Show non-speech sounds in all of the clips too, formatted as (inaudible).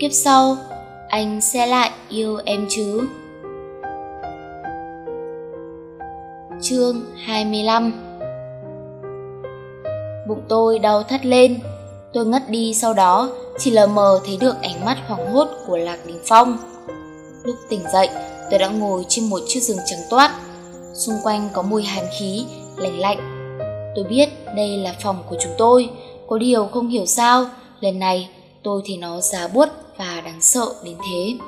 kiếp sau, anh sẽ lại yêu em chứ? Chương 25 Bụng tôi đau thắt lên, Tôi ngất đi sau đó, Chỉ lờ mờ thấy được ánh mắt hoảng hốt của Lạc Đình Phong. Lúc tỉnh dậy, Tôi đã ngồi trên một chiếc giường trắng toát, Xung quanh có mùi hàn khí, Lạnh lạnh. Tôi biết đây là phòng của chúng tôi, Có điều không hiểu sao, Lần này tôi thì nó giá buốt đáng sợ đến thế.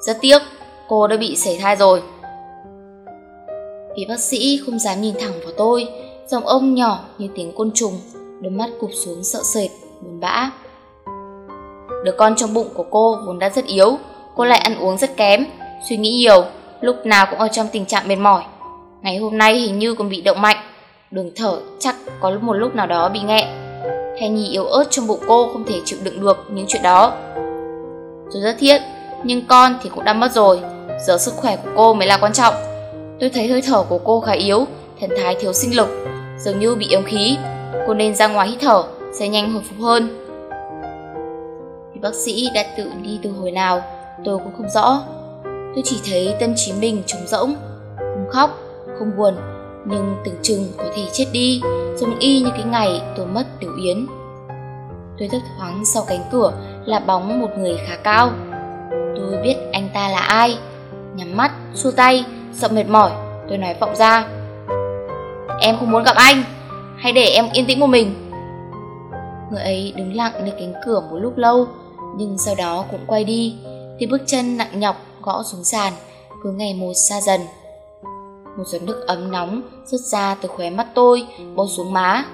Rất tiếc Cô đã bị sảy thai rồi. Vì bác sĩ không dám nhìn thẳng vào tôi Giọng ông nhỏ như tiếng côn trùng Đôi mắt cụp xuống sợ sệt, buồn bã. Đứa con trong bụng của cô vốn đã rất yếu Cô lại ăn uống rất kém Suy nghĩ nhiều Lúc nào cũng ở trong tình trạng mệt mỏi. Ngày hôm nay hình như còn bị động mạnh Đường thở chắc có một lúc nào đó bị nghẹn. Thai nhi yếu ớt trong bụng cô không thể chịu đựng được những chuyện đó. Tôi rất thiết Nhưng con thì cũng đã mất rồi. Giờ sức khỏe của cô mới là quan trọng. Tôi thấy hơi thở của cô khá yếu Thần thái thiếu sinh lực. Dường như bị yếu khí. Cô nên ra ngoài hít thở Sẽ nhanh hồi phục hơn. Bác sĩ đã tự đi từ hồi nào Tôi cũng không rõ. Tôi chỉ thấy tâm trí mình trống rỗng Không khóc, không buồn. Nhưng tưởng chừng có thể chết đi Giống y như cái ngày tôi mất Tiểu Yến. Tôi thấp thoáng sau cánh cửa Là bóng một người khá cao. Tôi biết anh ta là ai. Nhắm mắt, xua tay Sợ mệt mỏi, tôi nói vọng ra. Em không muốn gặp anh Hãy để em yên tĩnh một mình. Người ấy đứng lặng nơi cánh cửa một lúc lâu Nhưng sau đó cũng quay đi Thì bước chân nặng nhọc gõ xuống sàn Cứ ngày một xa dần. Một giọt nước ấm nóng rớt ra từ khóe mắt tôi Bôi xuống má.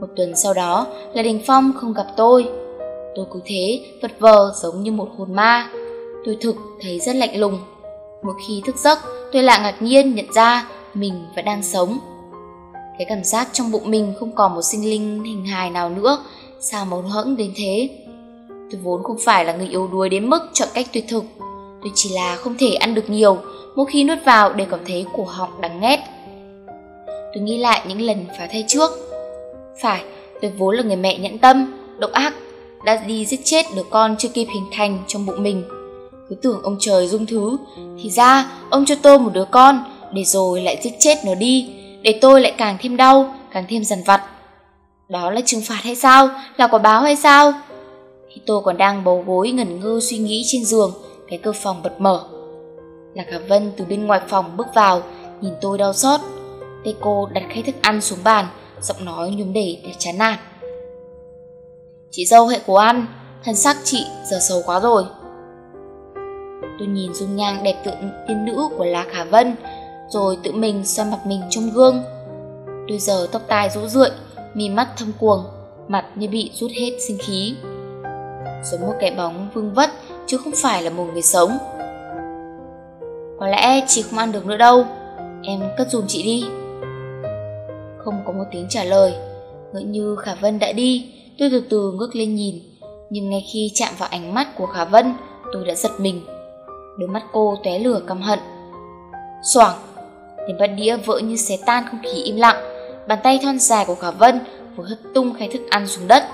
Một tuần sau đó là Đình Phong không gặp tôi. Tôi cứ thế, vật vờ giống như một hồn ma. Tôi thực thấy rất lạnh lùng. Mỗi khi thức giấc, tôi lại ngạc nhiên nhận ra mình vẫn đang sống. Cái cảm giác trong bụng mình không còn một sinh linh hình hài nào nữa. Sao mâu hẫng đến thế? Tôi vốn không phải là người yếu đuối đến mức chọn cách tuyệt thực tôi chỉ là không thể ăn được nhiều, mỗi khi nuốt vào đều cảm thấy cổ họng đắng nghét tôi nghĩ lại những lần phá thai trước. Phải, tôi vốn là người mẹ nhẫn tâm, độc ác, đã đi giết chết đứa con chưa kịp hình thành trong bụng mình. Cứ tưởng ông trời dung thứ, thì ra ông cho tôi một đứa con, để rồi lại giết chết nó đi, để tôi lại càng thêm đau, càng thêm dằn vặt. Đó là trừng phạt hay sao? Là quả báo hay sao? Khi tôi còn đang bầu gối ngẩn ngơ suy nghĩ trên giường cái cửa phòng bật mở. Lạc khả vân từ bên ngoài phòng bước vào, nhìn tôi đau xót. Tay cô đặt khay thức ăn xuống bàn, giọng nói nhúm để để chán nản. Chị dâu hãy cố ăn, thân xác chị giờ xấu quá rồi. Tôi nhìn dung nhang đẹp tượng tiên nữ của lạc khả vân, rồi tự mình xoa mặt mình trong gương. Tôi giờ tóc tai rũ rượi, mi mắt thâm cuồng, mặt như bị rút hết sinh khí. Giống một cái bóng vương vất chứ không phải là một người sống. Có lẽ chị không ăn được nữa đâu. Em cất dùm chị đi. Không có một tiếng trả lời. Ngỡ như khả vân đã đi, tôi từ từ ngước lên nhìn. Nhưng ngay khi chạm vào ánh mắt của khả vân, tôi đã giật mình. Đôi mắt cô tóe lửa căm hận. Xoảng tiếng bát đĩa vỡ như xé tan không khí im lặng. Bàn tay thon dài của khả vân vừa hất tung khay thức ăn xuống đất.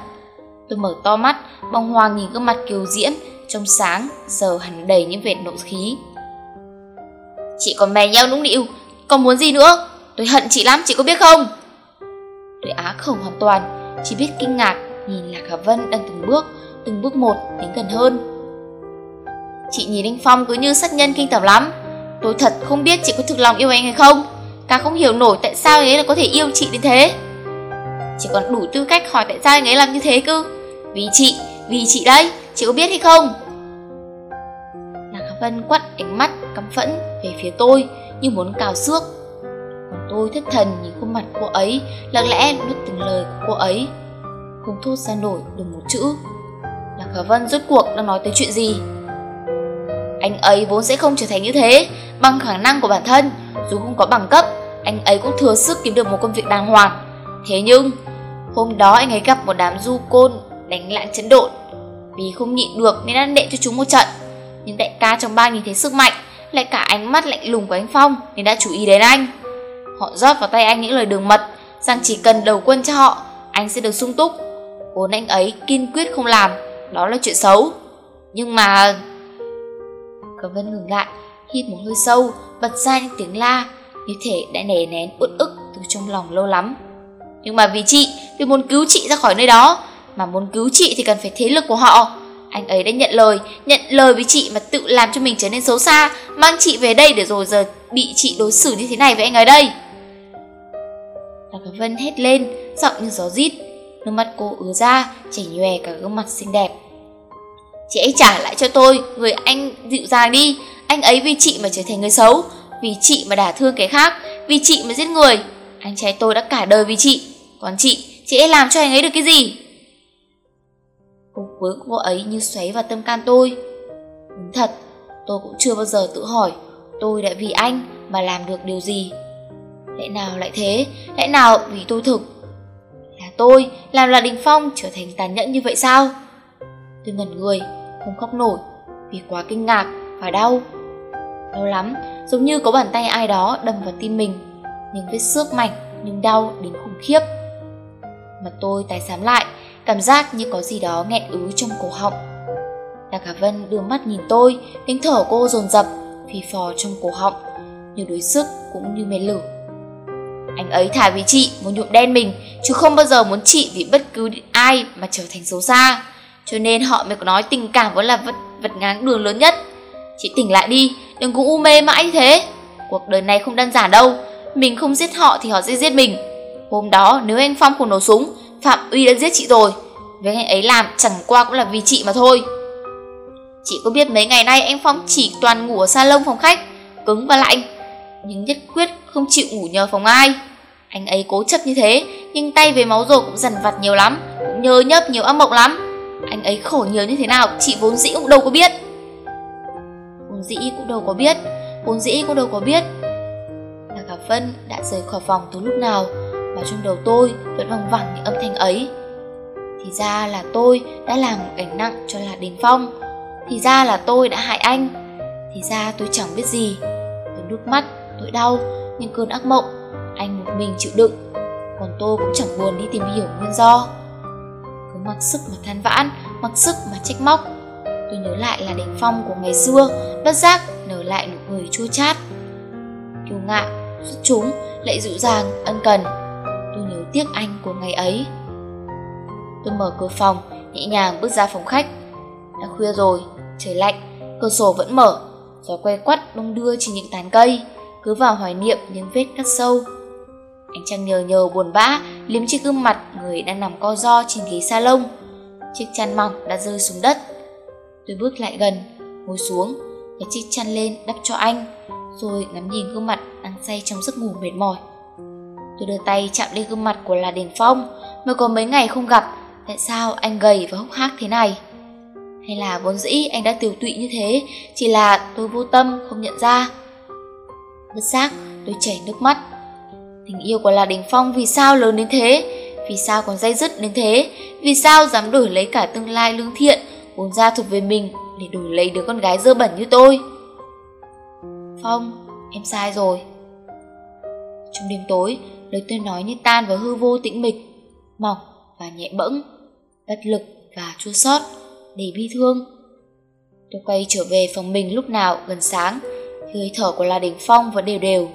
Tôi mở to mắt bong hoàng nhìn gương mặt kiều diễm trong sáng, giờ hẳn đầy những vệt nộ khí. Chị còn mè nhau nũng nịu, còn muốn gì nữa? Tôi hận chị lắm, chị có biết không? Tôi á khẩu hoàn toàn, chỉ biết kinh ngạc nhìn lạc hà vân đang từng bước từng bước một đến gần hơn. Chị nhìn anh phong cứ như sát nhân kinh tởm lắm. Tôi thật không biết chị có thực lòng yêu anh hay không. Càng không hiểu nổi tại sao anh ấy lại có thể yêu chị đến thế. Chị còn đủ tư cách hỏi tại sao anh ấy làm như thế cơ. Vì chị vì chị đấy, chị có biết hay không? Vân quắt ánh mắt căm phẫn về phía tôi như muốn cào xước. Còn tôi thất thần nhìn khuôn mặt cô ấy, lặng lẽ nuốt từng lời của cô ấy. Không thốt ra nổi được một chữ. Lạc Khả vân rốt cuộc đang nói tới chuyện gì? Anh ấy vốn sẽ không trở thành như thế, bằng khả năng của bản thân, dù không có bằng cấp, anh ấy cũng thừa sức kiếm được một công việc đàng hoàng. Thế nhưng, hôm đó anh ấy gặp một đám du côn đánh lạng chấn độn. Vì không nhịn được nên đã đệ cho chúng một trận nhưng đại ca trong ba nhìn thấy sức mạnh lại cả ánh mắt lạnh lùng của anh phong nên đã chú ý đến anh họ rót vào tay anh những lời đường mật rằng chỉ cần đầu quân cho họ anh sẽ được sung túc vốn anh ấy kiên quyết không làm đó là chuyện xấu. Nhưng mà... Cờ Vân ngừng lại, hít một hơi sâu, bật ra những tiếng la, như thể đã nề nén uất ức từ trong lòng lâu lắm. Nhưng mà vì chị, vì muốn cứu chị ra khỏi nơi đó, mà muốn cứu chị thì cần phải thế lực của họ. Anh ấy đã nhận lời, nhận lời với chị mà tự làm cho mình trở nên xấu xa, mang chị về đây để rồi giờ bị chị đối xử như thế này với anh ấy đây. Lạc Cả Vân hét lên, giọng như gió rít, nước mắt cô ứa ra, chảy nhòe cả gương mặt xinh đẹp. Chị hãy trả lại cho tôi, người anh dịu dàng đi, anh ấy vì chị mà trở thành người xấu, vì chị mà đả thương cái khác, vì chị mà giết người. Anh trai tôi đã cả đời vì chị, còn chị, chị hãy làm cho anh ấy được cái gì? Câu cuối của cô ấy như xoáy vào tâm can tôi. Đúng thật, tôi cũng chưa bao giờ tự hỏi tôi đã vì anh mà làm được điều gì. Lẽ nào lại thế, lẽ nào vì tôi thực? Là tôi làm là Đình Phong trở thành tàn nhẫn như vậy sao? Tôi ngẩn người, không khóc nổi vì quá kinh ngạc và đau. Đau lắm, giống như có bàn tay ai đó đâm vào tim mình, những vết xước mảnh nhưng đau đến khủng khiếp. Mặt tôi tái xám lại, cảm giác như có gì đó nghẹn ứ trong cổ họng. Đạc Hà Vân đưa mắt nhìn tôi, tiếng thở cô dồn dập, phì phò trong cổ họng, như đuối sức cũng như mệt lử. Anh ấy thả vì chị muốn nhuộm đen mình, chứ không bao giờ muốn chị vì bất cứ ai mà trở thành xấu xa. Cho nên họ mới có nói tình cảm vẫn là vật, vật ngáng đường lớn nhất. Chị tỉnh lại đi, đừng có u mê mãi như thế. Cuộc đời này không đơn giản đâu, mình không giết họ thì họ sẽ giết mình. Hôm đó nếu anh Phong còn nổ súng, Phạm Uy đã giết chị rồi. Với anh ấy làm chẳng qua cũng là vì chị mà thôi. Chị có biết mấy ngày nay anh Phong chỉ toàn ngủ ở salon phòng khách, cứng và lạnh. Nhưng nhất quyết không chịu ngủ nhờ phòng ai. Anh ấy cố chấp như thế, nhưng tay về máu rồi cũng dằn vặt nhiều lắm, cũng nhớ nhấp nhiều ác mộng lắm. Anh ấy khổ nhiều như thế nào, chị vốn dĩ cũng đâu có biết. Vốn dĩ cũng đâu có biết, vốn dĩ cũng đâu có biết. Là cả Vân đã rời khỏi phòng từ lúc nào, mà trong đầu tôi vẫn vòng vẳng những âm thanh ấy. Thì ra là tôi đã làm một gánh nặng cho Lạc Đình Phong. Thì ra là tôi đã hại anh. Thì ra tôi chẳng biết gì. Từ nước mắt tôi đau Nhưng cơn ác mộng Anh một mình chịu đựng. Còn tôi cũng chẳng buồn đi tìm hiểu nguyên do. Cứ mặc sức mà than vãn Mặc sức mà trách móc. Tôi nhớ lại là đỉnh phong của ngày xưa Bất giác nở lại nụ cười chua chát. Kiêu ngạo, xuất chúng Lại dịu dàng, ân cần. Tôi nhớ tiếc anh của ngày ấy Tôi mở cửa phòng Nhẹ nhàng bước ra phòng khách đã khuya rồi, trời lạnh, cửa sổ vẫn mở, gió quay quắt đung đưa trên những tán cây, cứ vào hoài niệm những vết cắt sâu. Anh Trăng nhờ nhờ buồn bã, liếm chiếc gương mặt người đang nằm co ro trên ghế salon. Chiếc chăn mỏng đã rơi xuống đất. Tôi bước lại gần, ngồi xuống, và chiếc chăn lên đắp cho anh, rồi ngắm nhìn gương mặt đang say trong giấc ngủ mệt mỏi. Tôi đưa tay chạm lên gương mặt của là Đền Phong, mới có mấy ngày không gặp, tại sao anh gầy và hốc hác thế này? Hay là vốn dĩ anh đã tiểu tụy như thế Chỉ là tôi vô tâm không nhận ra. Bất giác tôi chảy nước mắt. Tình yêu của La Đình Phong vì sao lớn đến thế? Vì sao còn dây dứt đến thế? Vì sao dám đổi lấy cả tương lai lương thiện Vốn ra thuộc về mình Để đổi lấy đứa con gái dơ bẩn như tôi? Phong Em sai rồi. Trong đêm tối Lời tôi nói như tan vào hư vô tĩnh mịch Mỏng và nhẹ bẫng Bất lực và chua xót đầy bi thương. Tôi quay trở về phòng mình lúc nào gần sáng, hơi thở của La Đình Phong vẫn đều đều.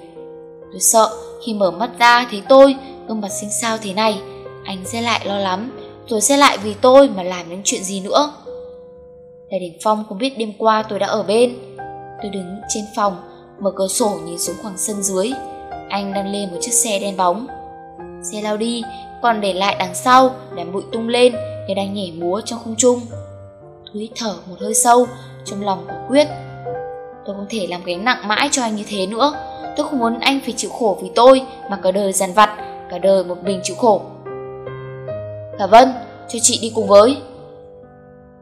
Tôi sợ khi mở mắt ra thấy tôi, gương mặt xinh xao thế này, anh sẽ lại lo lắm, rồi sẽ lại vì tôi mà làm những chuyện gì nữa. La Đình Phong không biết đêm qua tôi đã ở bên. Tôi đứng trên phòng, mở cửa sổ nhìn xuống khoảng sân dưới. Anh đang lên một chiếc xe đen bóng. Xe lao đi, còn để lại đằng sau, đám bụi tung lên như đang nhảy múa trong không trung. Thúy thở một hơi sâu trong lòng của Quyết. Tôi không thể làm gánh nặng mãi cho anh như thế nữa. Tôi không muốn anh phải chịu khổ vì tôi mà cả đời dằn vặt, cả đời một mình chịu khổ. Khả Vân, cho chị đi cùng với.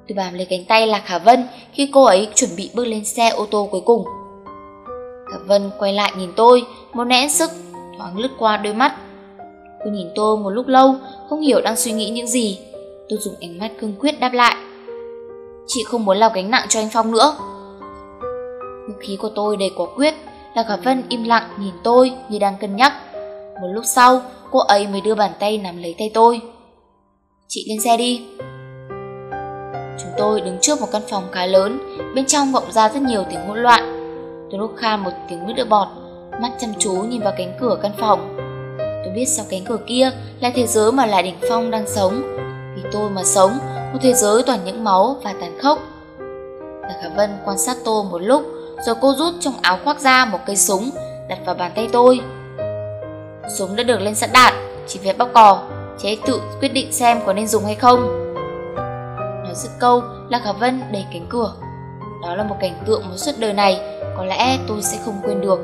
Tôi bám lấy cánh tay là Khả Vân khi cô ấy chuẩn bị bước lên xe ô tô cuối cùng. Khả Vân quay lại nhìn tôi, một nén sức, thoáng lướt qua đôi mắt. Cô nhìn tôi một lúc lâu, không hiểu đang suy nghĩ những gì. Tôi dùng ánh mắt cương quyết đáp lại. Chị không muốn làm gánh nặng cho anh Phong nữa Ngữ khí của tôi đầy quả quyết Là cả Vân im lặng nhìn tôi như đang cân nhắc Một lúc sau cô ấy mới đưa bàn tay nắm lấy tay tôi Chị lên xe đi Chúng tôi đứng trước một căn phòng khá lớn, bên trong vọng ra rất nhiều tiếng hỗn loạn. Tôi lúc kha một tiếng nước đỡ bọt, mắt chăm chú nhìn vào cánh cửa căn phòng. Tôi biết sau cánh cửa kia là thế giới mà Lại Đỉnh Phong đang sống. Vì tôi mà sống, một thế giới toàn những máu và tàn khốc. Lạc Khả Vân quan sát tôi một lúc, rồi cô rút trong áo khoác ra một cây súng, đặt vào bàn tay tôi. Súng đã được lên sẵn đạn, chỉ việc bóc cò, chế tự quyết định xem có nên dùng hay không. Nói dứt câu, Lạc Khả Vân đẩy cánh cửa. Đó là một cảnh tượng một suốt đời này, có lẽ tôi sẽ không quên được.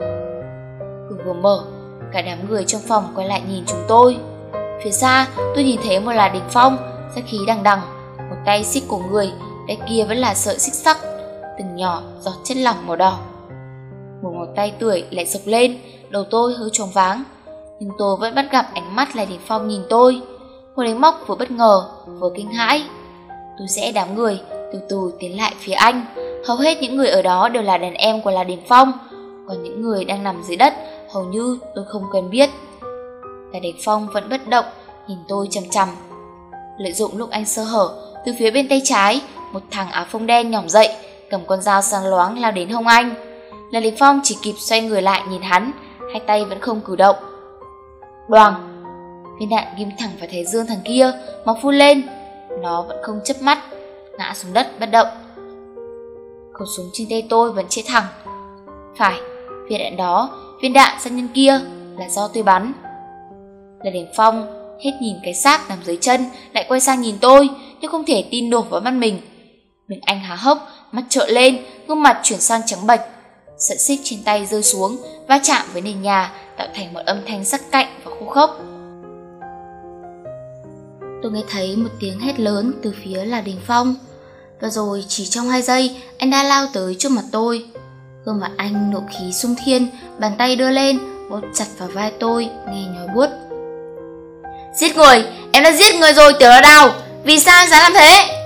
Cửa vừa mở, cả đám người trong phòng quay lại nhìn chúng tôi. Phía xa, tôi nhìn thấy một là đỉnh phong, sát khí đằng đằng, một tay xích cổ người, tay kia vẫn là sợi xích sắc, từng nhỏ giọt chất lỏng màu đỏ. Một ngón tay tuổi lại sộc lên, đầu tôi hơi trống váng, nhưng tôi vẫn bắt gặp ánh mắt là đỉnh phong nhìn tôi. Một ánh móc vừa bất ngờ, vừa kinh hãi. Tôi sẽ đám người, từ từ tiến lại phía anh. Hầu hết những người ở đó đều là đàn em của là Đình Phong, còn những người đang nằm dưới đất hầu như tôi không cần biết. Là Đình Phong vẫn bất động, nhìn tôi chằm chằm. Lợi dụng lúc anh sơ hở, từ phía bên tay trái, một thằng áo phông đen nhỏm dậy, cầm con dao sang loáng lao đến hông anh. Là Đình Phong chỉ kịp xoay người lại nhìn hắn, hai tay vẫn không cử động. Đoàn! Viên đạn ghim thẳng vào thái dương thằng kia, máu phun lên. Nó vẫn không chấp mắt, ngã xuống đất bất động. Khẩu súng trên tay tôi vẫn chết thẳng. Phải, viên đạn đó, viên đạn sát nhân kia là do tôi bắn. Là Điển Phong hết nhìn cái xác nằm dưới chân, lại quay sang nhìn tôi, nhưng không thể tin nổi vào mắt mình. mình anh há hốc, mắt trợn lên, gương mặt chuyển sang trắng bệch. Sợi xích trên tay rơi xuống, va chạm với nền nhà, tạo thành một âm thanh sắc cạnh và khô khốc. Tôi nghe thấy một tiếng hét lớn từ phía là Đình Phong. Và rồi chỉ trong hai giây, anh đã lao tới trước mặt tôi. Gương mặt anh nộ khí sung thiên, bàn tay đưa lên, bóp chặt vào vai tôi, nghe nhói buốt. Giết người, em đã giết người rồi tiểu đào, vì sao anh dám làm thế?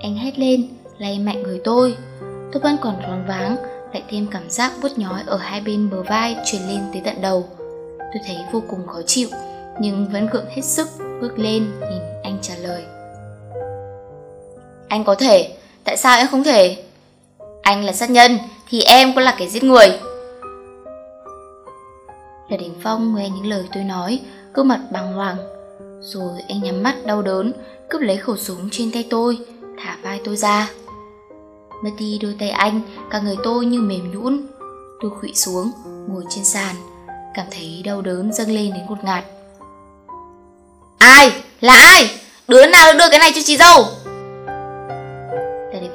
Anh hét lên, lay mạnh người tôi. Tôi vẫn còn choáng váng, lại thêm cảm giác bút nhói ở hai bên bờ vai truyền lên tới tận đầu. Tôi thấy vô cùng khó chịu, nhưng vẫn gượng hết sức bước lên nhìn anh trả lời. Anh có thể, tại sao em không thể? Anh là sát nhân, thì em cũng là kẻ giết người. Là Đình Phong nghe những lời tôi nói, cơ mặt bàng hoàng. Rồi anh nhắm mắt đau đớn, cướp lấy khẩu súng trên tay tôi, thả vai tôi ra. Mất đi đôi tay anh, cả người tôi như mềm nhũn. Tôi khụy xuống, ngồi trên sàn, cảm thấy đau đớn dâng lên đến ngột ngạt. Ai? Là ai? Đứa nào đưa cái này cho chị dâu?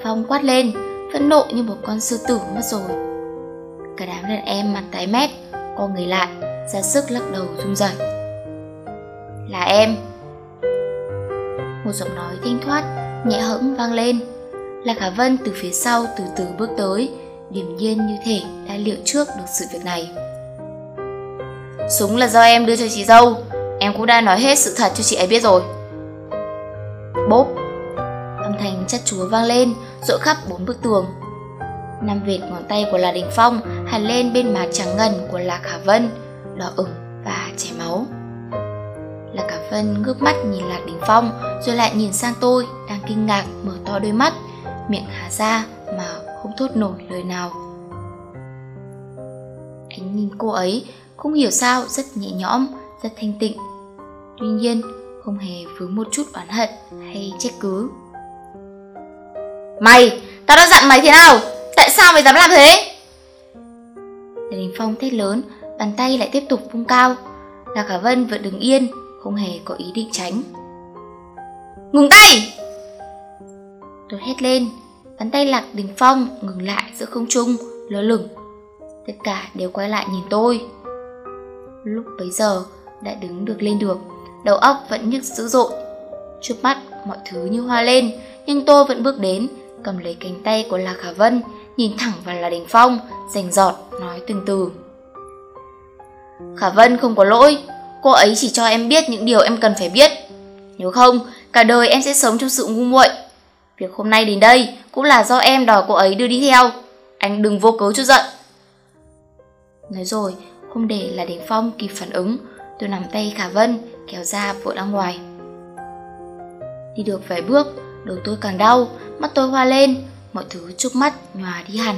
Phong quát lên, phẫn nộ như một con sư tử mất rồi. Cả đám đàn em mặt tái mét, co người lại, ra sức lắc đầu run rẩy. Là em. Một giọng nói thanh thoát, nhẹ hững vang lên. Lạc Hà Vân từ phía sau từ từ bước tới, điềm nhiên như thể đã liệu trước được sự việc này. Súng là do em đưa cho chị dâu, em cũng đã nói hết sự thật cho chị ấy biết rồi. Bốp, âm thanh chất chúa vang lên, rội khắp bốn bức tường. Năm vệt ngón tay của La Đình Phong hẳn lên bên má trắng ngần của La Khả Vân, đỏ ửng và chảy máu. La Khả Vân ngước mắt nhìn Lạc Đình Phong rồi lại nhìn sang tôi đang kinh ngạc mở to đôi mắt, miệng há ra mà không thốt nổi lời nào. ánh nhìn cô ấy, không hiểu sao rất nhẹ nhõm, rất thanh tịnh. Tuy nhiên, không hề vướng một chút oán hận hay trách cứ. Mày, tao đã dặn mày thế nào? Tại sao mày dám làm thế? Đình Phong thét lớn, bàn tay lại tiếp tục vung cao. Lạc Khả Vân vẫn đứng yên, không hề có ý định tránh. Ngừng tay! Tôi hét lên, bàn tay Lạc Đình Phong ngừng lại giữa không trung, lơ lửng. Tất cả đều quay lại nhìn tôi. Lúc bấy giờ đã đứng được lên được, đầu óc vẫn nhức dữ dội. Trước mắt mọi thứ như hoa lên, nhưng tôi vẫn bước đến, cầm lấy cánh tay của Lạc Khả Vân, nhìn thẳng vào là Đình Phong, rành giọt, nói từng từ. Khả Vân không có lỗi, cô ấy chỉ cho em biết những điều em cần phải biết. Nếu không, cả đời em sẽ sống trong sự ngu muội. Việc hôm nay đến đây cũng là do em đòi cô ấy đưa đi theo. Anh đừng vô cớ chút giận. Nói rồi, không để là Đình Phong kịp phản ứng, tôi nắm tay Khả Vân kéo ra vội ra ngoài. Đi được vài bước, đầu tôi càng đau, mắt tôi hoa lên, mọi thứ trước mắt nhòa đi hẳn.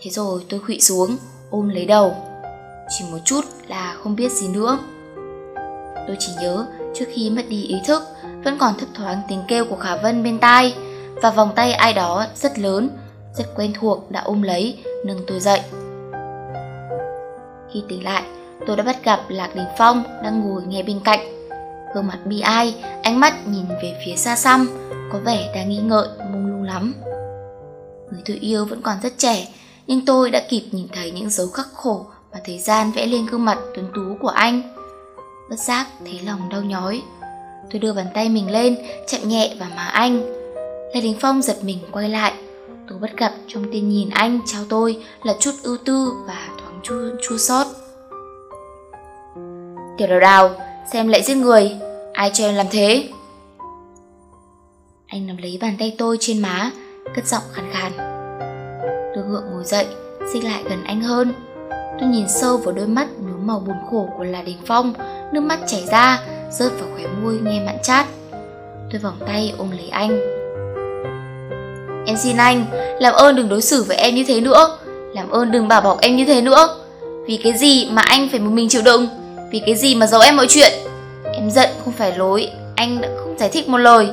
Thế rồi tôi khụy xuống, ôm lấy đầu. Chỉ một chút là không biết gì nữa. Tôi chỉ nhớ trước khi mất đi ý thức, vẫn còn thấp thoáng tiếng kêu của Khả Vân bên tai và vòng tay ai đó rất lớn, rất quen thuộc đã ôm lấy, nâng tôi dậy. Khi tỉnh lại, tôi đã bắt gặp Lạc Đình Phong đang ngồi nghe bên cạnh. Gương mặt bi ai, ánh mắt nhìn về phía xa xăm, có vẻ đang nghi ngợi, mông lung lắm. Người tôi yêu vẫn còn rất trẻ, nhưng tôi đã kịp nhìn thấy những dấu khắc khổ mà thời gian vẽ lên gương mặt tuấn tú của anh. Bất giác thấy lòng đau nhói. Tôi đưa bàn tay mình lên, chạm nhẹ vào má anh. Lê Đình Phong giật mình quay lại. Tôi bắt gặp trong tên nhìn anh trao tôi là chút ưu tư và thoáng chua, chua xót. Tiểu đào đào, xem lại giết người, ai cho em làm thế? Anh nắm lấy bàn tay tôi trên má, cất giọng khàn khàn. Tôi gượng ngồi dậy, xích lại gần anh hơn. Tôi nhìn sâu vào đôi mắt nhuốm màu buồn khổ của là Đình Phong, nước mắt chảy ra, rớt vào khóe môi nghe mặn chát. Tôi vòng tay ôm lấy anh. Em xin anh, làm ơn đừng đối xử với em như thế nữa, làm ơn đừng bảo bọc em như thế nữa. Vì cái gì mà anh phải một mình chịu đựng, vì cái gì mà giấu em mọi chuyện. Em giận không phải lỗi, anh đã không giải thích một lời.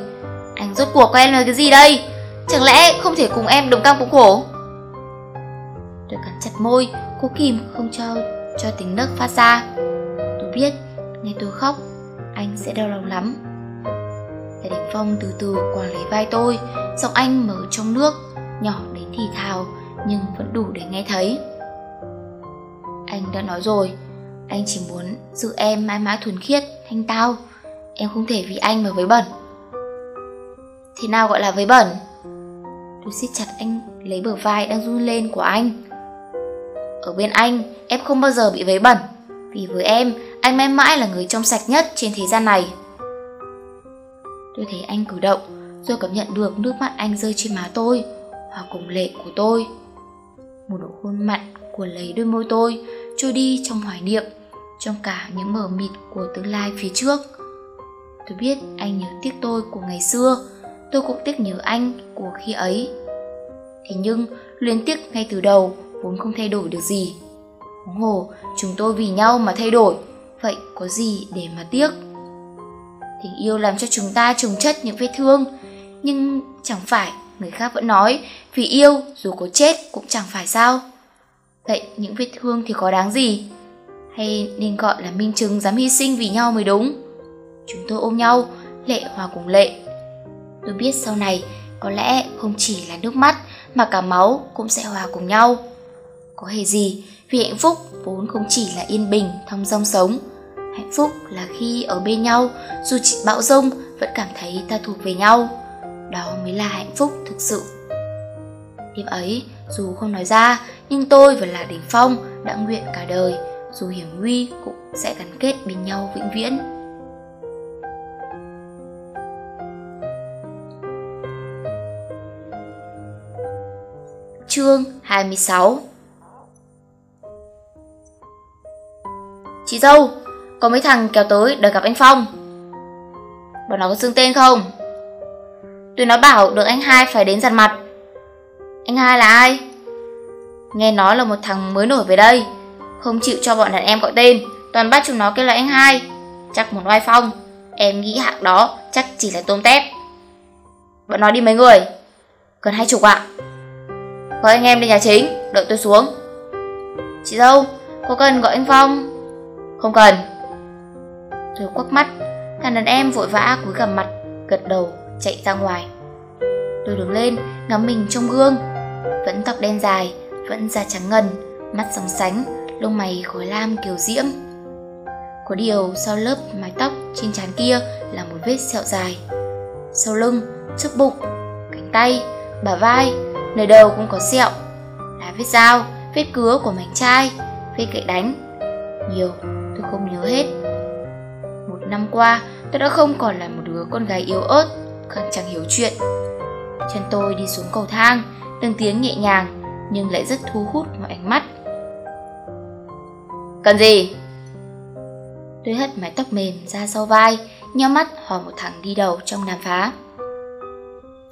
Anh rốt cuộc của em là cái gì đây? Chẳng lẽ không thể cùng em đồng cam cùng khổ? Tôi cắn chặt môi, cố kìm không cho cho tiếng nấc phát ra. Tôi biết, nghe tôi khóc, anh sẽ đau lòng lắm. Đại Đình Phong từ từ quàng lấy vai tôi, giọng anh mở trong nước, nhỏ đến thì thào, nhưng vẫn đủ để nghe thấy. Anh đã nói rồi, anh chỉ muốn giữ em mãi mãi thuần khiết, thanh tao. Em không thể vì anh mà với bẩn. Thế nào gọi là với bẩn? Tôi siết chặt anh lấy bờ vai đang run lên của anh. Ở bên anh, em không bao giờ bị vấy bẩn. Vì với em, anh mãi mãi là người trong sạch nhất trên thế gian này. Tôi thấy anh cử động, rồi cảm nhận được nước mắt anh rơi trên má tôi, hòa cùng lệ của tôi. Một nụ hôn mặn của lấy đôi môi tôi, trôi đi trong hoài niệm, trong cả những mờ mịt của tương lai phía trước. Tôi biết anh nhớ tiếc tôi của ngày xưa, tôi cũng tiếc nhớ anh của khi ấy. Thế nhưng, luyến tiếc ngay từ đầu vốn không thay đổi được gì. Huống hồ, chúng tôi vì nhau mà thay đổi, vậy có gì để mà tiếc? Tình yêu làm cho chúng ta trồng chất những vết thương, nhưng chẳng phải người khác vẫn nói vì yêu dù có chết cũng chẳng phải sao. Vậy những vết thương thì có đáng gì? Hay nên gọi là minh chứng dám hy sinh vì nhau mới đúng? Chúng tôi ôm nhau, lệ hòa cùng lệ. Tôi biết sau này có lẽ không chỉ là nước mắt mà cả máu cũng sẽ hòa cùng nhau. Có hề gì vì hạnh phúc vốn không chỉ là yên bình thong dong sống. Hạnh phúc là khi ở bên nhau dù chỉ bão rông vẫn cảm thấy ta thuộc về nhau. Đó mới là hạnh phúc thực sự. Đêm ấy, dù không nói ra, nhưng tôi và Lạc Đình Phong đã nguyện cả đời, dù hiểm nguy cũng sẽ gắn kết bên nhau vĩnh viễn. Chương 26 Chị dâu, có mấy thằng kéo tới đợi gặp anh Phong Bọn nó có xưng tên không? Tụi nó bảo được anh hai phải đến giặt mặt Anh hai là ai? Nghe nói là một thằng mới nổi về đây. Không chịu cho bọn đàn em gọi tên, Toàn bắt chúng nó kêu là anh hai. Chắc một oai phong. Em nghĩ hạng đó chắc chỉ là tôm tép. Bọn nó đi mấy người? Gần hai chục ạ. À? Gọi anh em lên nhà chính, Đợi tôi xuống. Chị dâu, Có cần gọi anh Phong? Không cần. Rồi quắc mắt, Thằng đàn em vội vã cúi gằm mặt, Gật đầu, chạy ra ngoài. Tôi đứng lên, ngắm mình trong gương. Vẫn tóc đen dài vẫn da trắng ngần Mắt sóng sánh Lông mày khói lam kiều diễm. Có điều sau lớp mái tóc trên trán kia là một vết sẹo dài. Sau lưng, trước bụng, cánh tay, bả vai Nơi đầu cũng có sẹo. Là vết dao, vết cứa của mảnh chai Vết gậy đánh. Nhiều, tôi không nhớ hết. Một năm qua, tôi đã không còn là một đứa con gái yếu ớt Còn chẳng hiểu chuyện. Chân tôi đi xuống cầu thang Từng tiếng nhẹ nhàng nhưng lại rất thu hút mọi ánh mắt Cần gì? Tôi hất mái tóc mềm ra sau vai Nhó mắt hỏi một thằng đi đầu trong đám phá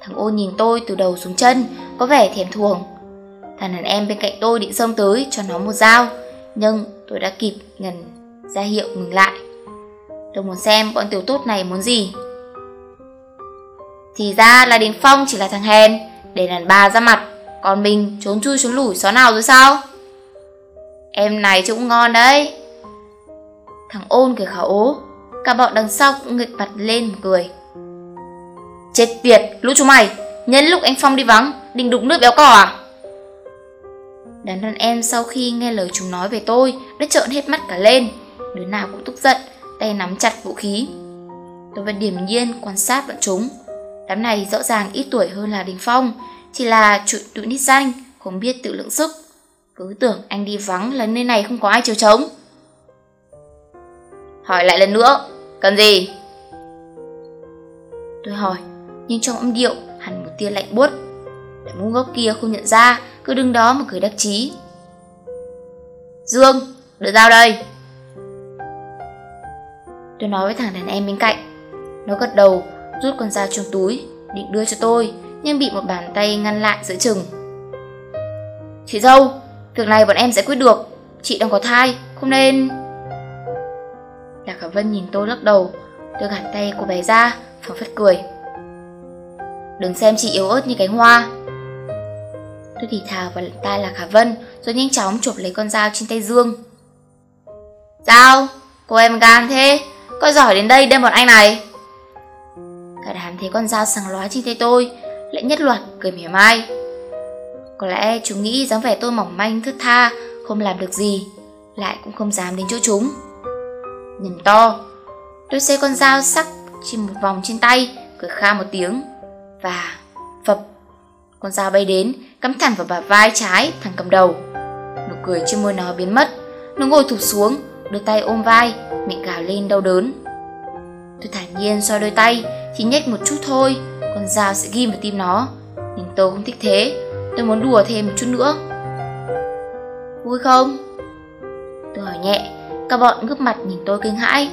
Thằng ôn nhìn tôi từ đầu xuống chân, có vẻ thèm thuồng. Thằng đàn em bên cạnh tôi định xông tới cho nó một dao, nhưng tôi đã kịp ngần ra hiệu ngừng lại. Tôi muốn xem bọn tiểu tốt này muốn gì. Thì ra là Đình Phong chỉ là thằng hèn, để đàn bà ra mặt, còn mình trốn chui trốn lủi xó nào rồi sao? Em này cũng ngon đấy. Thằng ôn cười khảo ố, cả bọn đằng sau cũng nghịch mặt lên cười. Chết tiệt, lũ chúng mày, nhân lúc anh Phong đi vắng, định đục nước béo cỏ à? Đàn đàn em sau khi nghe lời chúng nói về tôi đã trợn hết mắt cả lên, đứa nào cũng tức giận, tay nắm chặt vũ khí. Tôi vẫn điềm nhiên quan sát bọn chúng. Đám này rõ ràng ít tuổi hơn là Đình Phong, chỉ là tụi tụi nít danh, không biết tự lượng sức. Cứ tưởng anh đi vắng là nơi này không có ai chiều trống. Hỏi lại lần nữa, cần gì? Tôi hỏi, nhưng trong âm điệu hẳn một tia lạnh buốt. Đại mũ gốc kia không nhận ra, cứ đứng đó mà cười đắc chí. Dương, đưa dao đây. Tôi nói với thằng đàn em bên cạnh. Nó gật đầu, rút con dao trong túi, định đưa cho tôi, nhưng bị một bàn tay ngăn lại giữa chừng. Chị dâu, việc này bọn em giải quyết được, chị đang có thai, không nên... Lạc Khả Vân nhìn tôi lắc đầu, tôi gạt tay cô bé ra, phóng phất cười. Đừng xem chị yếu ớt như cánh hoa. Tôi thì thào vào tay Lạc Khả Vân, rồi nhanh chóng chụp lấy con dao trên tay Dương. Dao, cô em gan thế, có giỏi đến đây đem bọn anh này. Cả đám thấy con dao sằng lóa trên tay tôi, lại nhất loạt cười mỉa mai. Có lẽ chúng nghĩ dáng vẻ tôi mỏng manh thướt tha, không làm được gì, lại cũng không dám đến chỗ chúng. Nhìn to, tôi xê con dao sắc chỉ một vòng trên tay, cười kha một tiếng, và phập, con dao bay đến, cắm thẳng vào bả vai trái thằng cầm đầu. Nụ cười trên môi nó biến mất, nó ngồi thụp xuống, đưa tay ôm vai, miệng gào lên đau đớn. Tôi thản nhiên xoa đôi tay, chỉ nhếch một chút thôi, con dao sẽ ghim vào tim nó. Nhưng tôi không thích thế, tôi muốn đùa thêm một chút nữa. Vui không? Tôi hỏi nhẹ, các bọn ngước mặt nhìn tôi kinh hãi.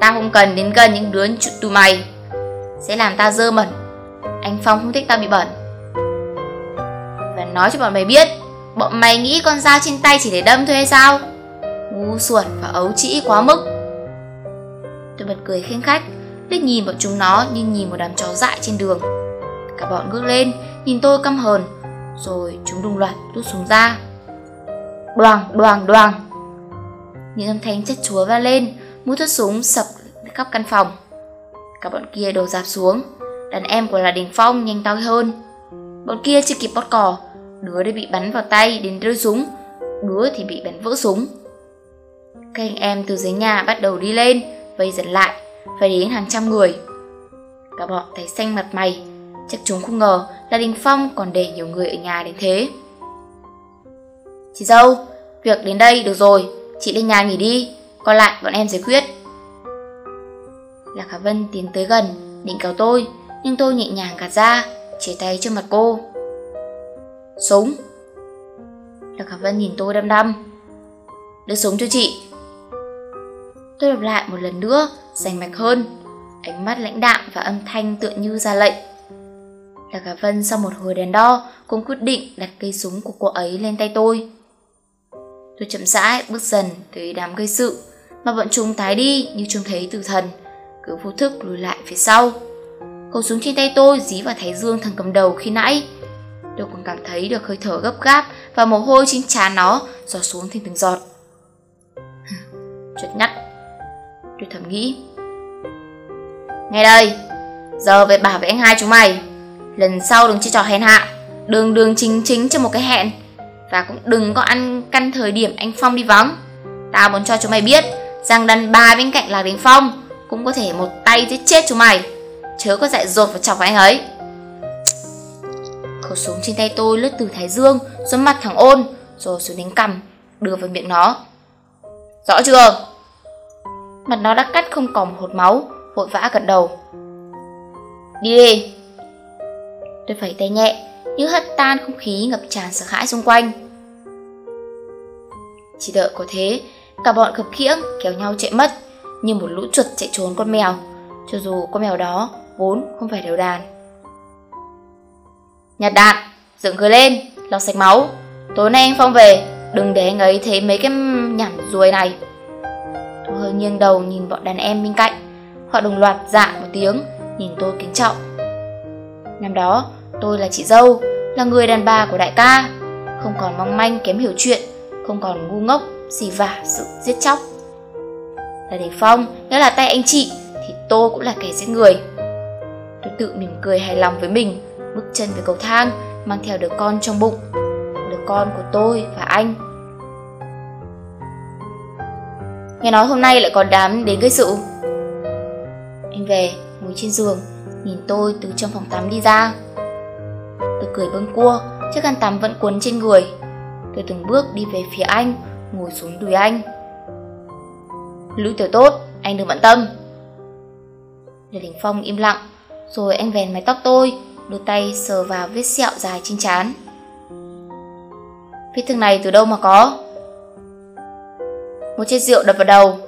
Ta không cần đến gần những đứa tụi mày, sẽ làm ta dơ bẩn. Anh Phong không thích ta bị bẩn. Và nói cho bọn mày biết, bọn mày nghĩ con dao trên tay chỉ để đâm thôi hay sao? Ngu xuẩn và ấu trĩ quá mức. Tôi bật cười khinh khách, liếc nhìn bọn chúng nó như nhìn một đám chó dại trên đường. Cả bọn ngước lên, nhìn tôi căm hờn, rồi chúng đồng loạt rút súng ra. Đoàng, đoàng, đoàng. Những âm thanh chất chúa va lên, mũi thuốc súng sập khắp căn phòng. Cả bọn kia đổ dạp xuống, đàn em của là Đình Phong nhanh tay hơn. Bọn kia chưa kịp bót cò, đứa đã bị bắn vào tay đến rơi súng, đứa thì bị bắn vỡ súng. Các anh em từ dưới nhà bắt đầu đi lên, vây dần lại, phải đến hàng trăm người. Cả bọn thấy xanh mặt mày, chắc chúng không ngờ là Đình Phong còn để nhiều người ở nhà đến thế. Chị dâu, việc đến đây được rồi, chị lên nhà nghỉ đi, còn lại bọn em giải quyết. Lạc Hà Vân tiến tới gần, định kéo tôi, nhưng tôi nhẹ nhàng gạt ra, chỉ tay trước mặt cô. Súng. Lạc Hà Vân nhìn tôi đăm đăm. Đưa súng cho chị. Tôi lặp lại một lần nữa, rành mạch hơn, ánh mắt lãnh đạm và âm thanh tựa như ra lệnh. Lạc Hà Vân sau một hồi đèn đo cũng quyết định đặt cây súng của cô ấy lên tay tôi. Tôi chậm rãi bước dần tới đám gây sự, mà bọn chúng tái đi như trông thấy tử thần, cứ vô thức lùi lại phía sau. Khẩu súng trên tay tôi dí vào thái dương thằng cầm đầu khi nãy. Tôi còn cảm thấy được hơi thở gấp gáp và mồ hôi trên trán nó giọt xuống thành từng giọt. (laughs) Chuột nhắt. Tôi thầm nghĩ. Nghe đây, giờ về bảo với anh hai chúng mày. Lần sau đừng chơi trò hèn hạ, đường đường chính chính cho một cái hẹn. Và cũng đừng có ăn căn thời điểm anh Phong đi vắng. Tao muốn cho chúng mày biết rằng đàn bà bên cạnh là Đình Phong cũng có thể một tay giết chết chúng mày chớ có dạy dột và chọc vào anh ấy khẩu súng trên tay tôi lướt từ thái dương xuống mặt thằng ôn rồi xuống đến cằm đưa vào miệng nó rõ chưa mặt nó đã cắt không còn một hột máu vội vã gật đầu đi đi tôi phẩy tay nhẹ như hất tan không khí ngập tràn sợ hãi xung quanh chỉ đợi có thế cả bọn khập khiễng kéo nhau chạy mất như một lũ chuột chạy trốn con mèo cho dù con mèo đó vốn không phải đều đàn. Nhặt đạn, dựng người lên, lau sạch máu. Tối nay anh Phong về, đừng để anh ấy thấy mấy cái nhảm ruồi này. Hơi nghiêng đầu nhìn bọn đàn em bên cạnh. Họ đồng loạt dạ một tiếng, nhìn tôi kính trọng. Năm đó, tôi là chị dâu, là người đàn bà của đại ca, không còn mong manh kém hiểu chuyện, không còn ngu ngốc, xì vả sự giết chóc. Là Đình Phong, nếu là tay anh chị, thì tôi cũng là kẻ giết người. Tôi tự mỉm cười hài lòng với mình, bước chân về cầu thang, mang theo đứa con trong bụng, đứa con của tôi và anh. Nghe nói hôm nay lại còn đám đến gây sự. Anh về, ngồi trên giường, nhìn tôi từ trong phòng tắm đi ra. Tôi cười bâng cua, chiếc khăn tắm vẫn cuốn trên người. Tôi từng bước đi về phía anh, ngồi xuống đùi anh. Lũ tiểu tốt, anh đừng bận tâm. Lê Đình Phong im lặng, rồi anh vèn mái tóc tôi, đưa tay sờ vào vết sẹo dài trên trán. Vết thương này từ đâu mà có? Một chai rượu đập vào đầu.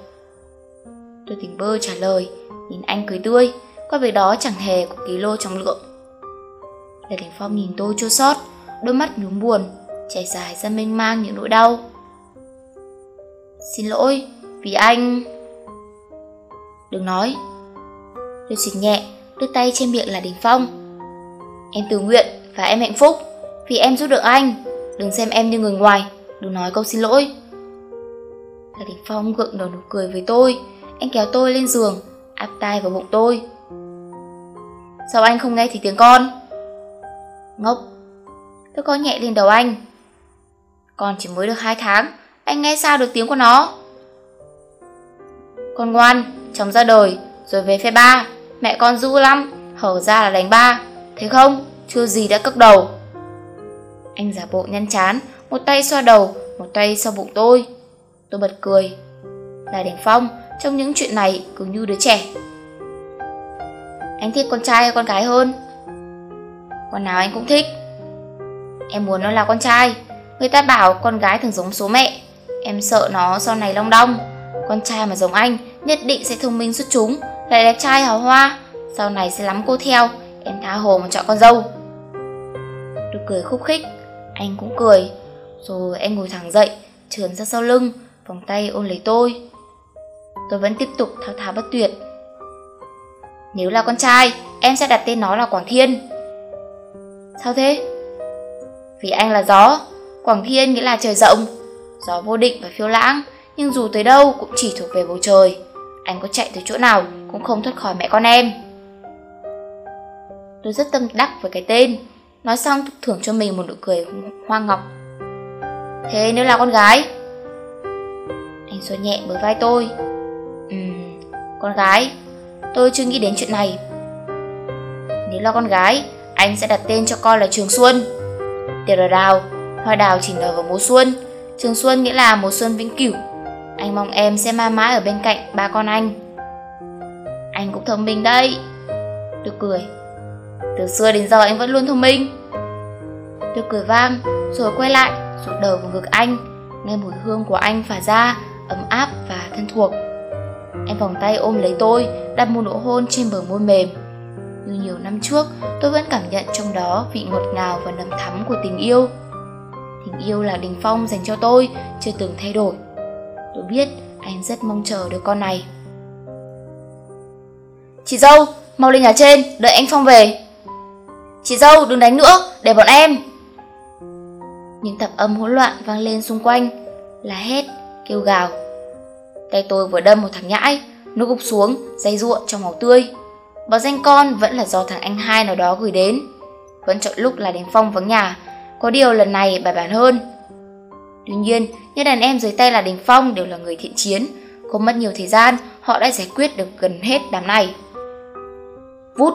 Tôi tỉnh bơ trả lời, nhìn anh cười tươi, qua việc đó chẳng hề có ký lô trọng lượng. Lê Thành Phong nhìn tôi chua xót, đôi mắt nhúm buồn, chảy dài ra mênh mang những nỗi đau. Xin lỗi, vì anh... Đừng nói. Tôi xịt nhẹ, đưa tay trên miệng là Đình Phong. Em tự nguyện và em hạnh phúc vì em giúp được anh. Đừng xem em như người ngoài, đừng nói câu xin lỗi. Thầy Đình Phong gượng đầu nụ cười với tôi, anh kéo tôi lên giường, áp tai vào bụng tôi. Sao anh không nghe thì tiếng con? Ngốc. Tôi có nhẹ lên đầu anh. Con chỉ mới được 2 tháng, anh nghe sao được tiếng của nó? Con ngoan, chồng ra đời, rồi về phe ba. Mẹ con dữ lắm, hở ra là đánh ba. Thấy không, chưa gì đã cất đầu. Anh giả bộ nhăn chán, một tay xoa đầu, một tay xoa bụng tôi. Tôi bật cười. lại Đình Phong, trong những chuyện này cứ như đứa trẻ. Anh thích con trai hay con gái hơn? Con nào anh cũng thích. Em muốn nó là con trai. Người ta bảo con gái thường giống số mẹ. Em sợ nó sau này long đong. Con trai mà giống anh nhất định sẽ thông minh xuất chúng, lại đẹp trai hào hoa. Sau này sẽ lắm cô theo, em tha hồ mà chọn con dâu. Tôi cười khúc khích, anh cũng cười. Rồi anh ngồi thẳng dậy, trườn ra sau lưng, vòng tay ôm lấy tôi. Tôi vẫn tiếp tục thao thao bất tuyệt. Nếu là con trai, em sẽ đặt tên nó là Quảng Thiên. Sao thế? Vì anh là gió, Quảng Thiên nghĩa là trời rộng, gió vô định và phiêu lãng, nhưng dù tới đâu cũng chỉ thuộc về bầu trời. Anh có chạy tới chỗ nào cũng không thoát khỏi mẹ con em. Tôi rất tâm đắc với cái tên, nói xong thưởng cho mình một nụ cười hoa ngọc. Thế nếu là con gái? Anh xoa nhẹ bờ vai tôi. Ừm, con gái, tôi chưa nghĩ đến chuyện này. Nếu là con gái, anh sẽ đặt tên cho con là Trường Xuân. tiệt là đào, hoa đào chỉ nở vào mùa xuân, Trường Xuân nghĩa là mùa xuân vĩnh cửu. Anh mong em sẽ mãi mãi ở bên cạnh ba con anh. Anh cũng thông minh đấy. Tôi cười. Từ xưa đến giờ anh vẫn luôn thông minh. Tôi cười vang, rồi quay lại, rụt đầu vào ngực anh, nghe mùi hương của anh phả ra, ấm áp và thân thuộc. Anh vòng tay ôm lấy tôi, đặt một nụ hôn trên bờ môi mềm. Như nhiều năm trước, tôi vẫn cảm nhận trong đó vị ngọt ngào và nồng thắm của tình yêu. Tình yêu là Đình Phong dành cho tôi, chưa từng thay đổi. Tôi biết anh rất mong chờ đứa con này. Chị dâu, mau lên nhà trên, đợi anh Phong về. Chị dâu, đừng đánh nữa, để bọn em. Những tập âm hỗn loạn vang lên xung quanh, là hét, kêu gào. Tay tôi vừa đâm một thằng nhãi, nó gục xuống, dây ruộng trong máu tươi. và danh con vẫn là do thằng anh hai nào đó gửi đến. Vẫn chọn lúc là đến Phong vắng nhà, có điều lần này bài bản hơn. Tuy nhiên, những đàn em dưới tay là Đình Phong đều là người thiện chiến. Không mất nhiều thời gian, họ đã giải quyết được gần hết đám này. Vút!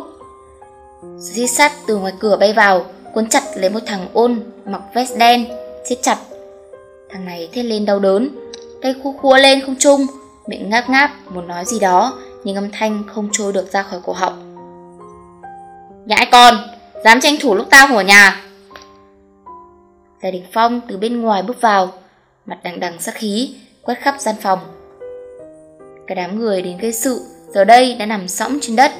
di sắt từ ngoài cửa bay vào, cuốn chặt lấy một thằng ôn mặc vest đen, siết chặt. Thằng này thét lên đau đớn, tay khu khua lên không trung, miệng ngáp ngáp muốn nói gì đó, nhưng âm thanh không trôi được ra khỏi cổ họng. Nhãi con, dám tranh thủ lúc tao ở nhà, Gia Đình Phong từ bên ngoài bước vào, mặt đằng đằng sắc khí, quét khắp gian phòng. Cả đám người đến gây sự giờ đây đã nằm sõng trên đất.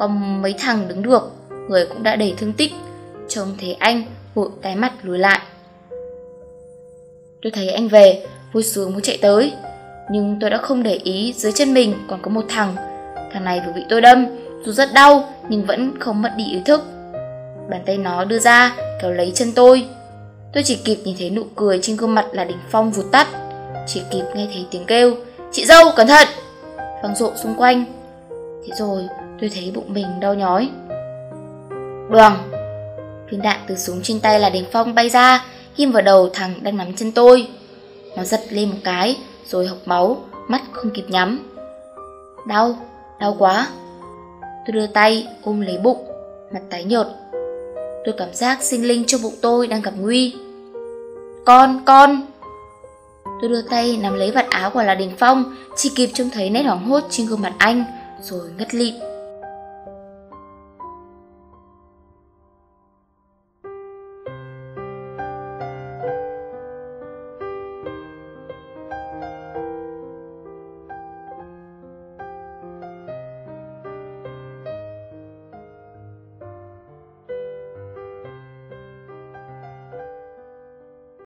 Còn mấy thằng đứng được Người cũng đã đầy thương tích Trông thấy anh vội tái mặt lùi lại Tôi thấy anh về Vui sướng muốn chạy tới. Nhưng tôi đã không để ý dưới chân mình còn có một thằng. Thằng này vừa bị tôi đâm, Dù rất đau nhưng vẫn không mất đi ý thức. Bàn tay nó đưa ra, kéo lấy chân tôi. Tôi chỉ kịp nhìn thấy nụ cười trên gương mặt là đỉnh Phong vụt tắt. Chỉ kịp nghe thấy tiếng kêu, Chị dâu, cẩn thận! Vang rộ xung quanh. Thế rồi tôi thấy bụng mình đau nhói. Đoàn Viên đạn từ súng trên tay là đỉnh Phong bay ra Ghim vào đầu thằng đang nắm chân tôi. Nó giật lên một cái Rồi hộc máu Mắt không kịp nhắm. Đau, đau quá. Tôi đưa tay ôm lấy bụng Mặt tái nhợt. Tôi cảm giác sinh linh trong bụng tôi đang gặp nguy. Con, con! Tôi đưa tay nắm lấy vạt áo của là Đình Phong Chỉ kịp trông thấy nét hoảng hốt trên gương mặt anh Rồi ngất lịm.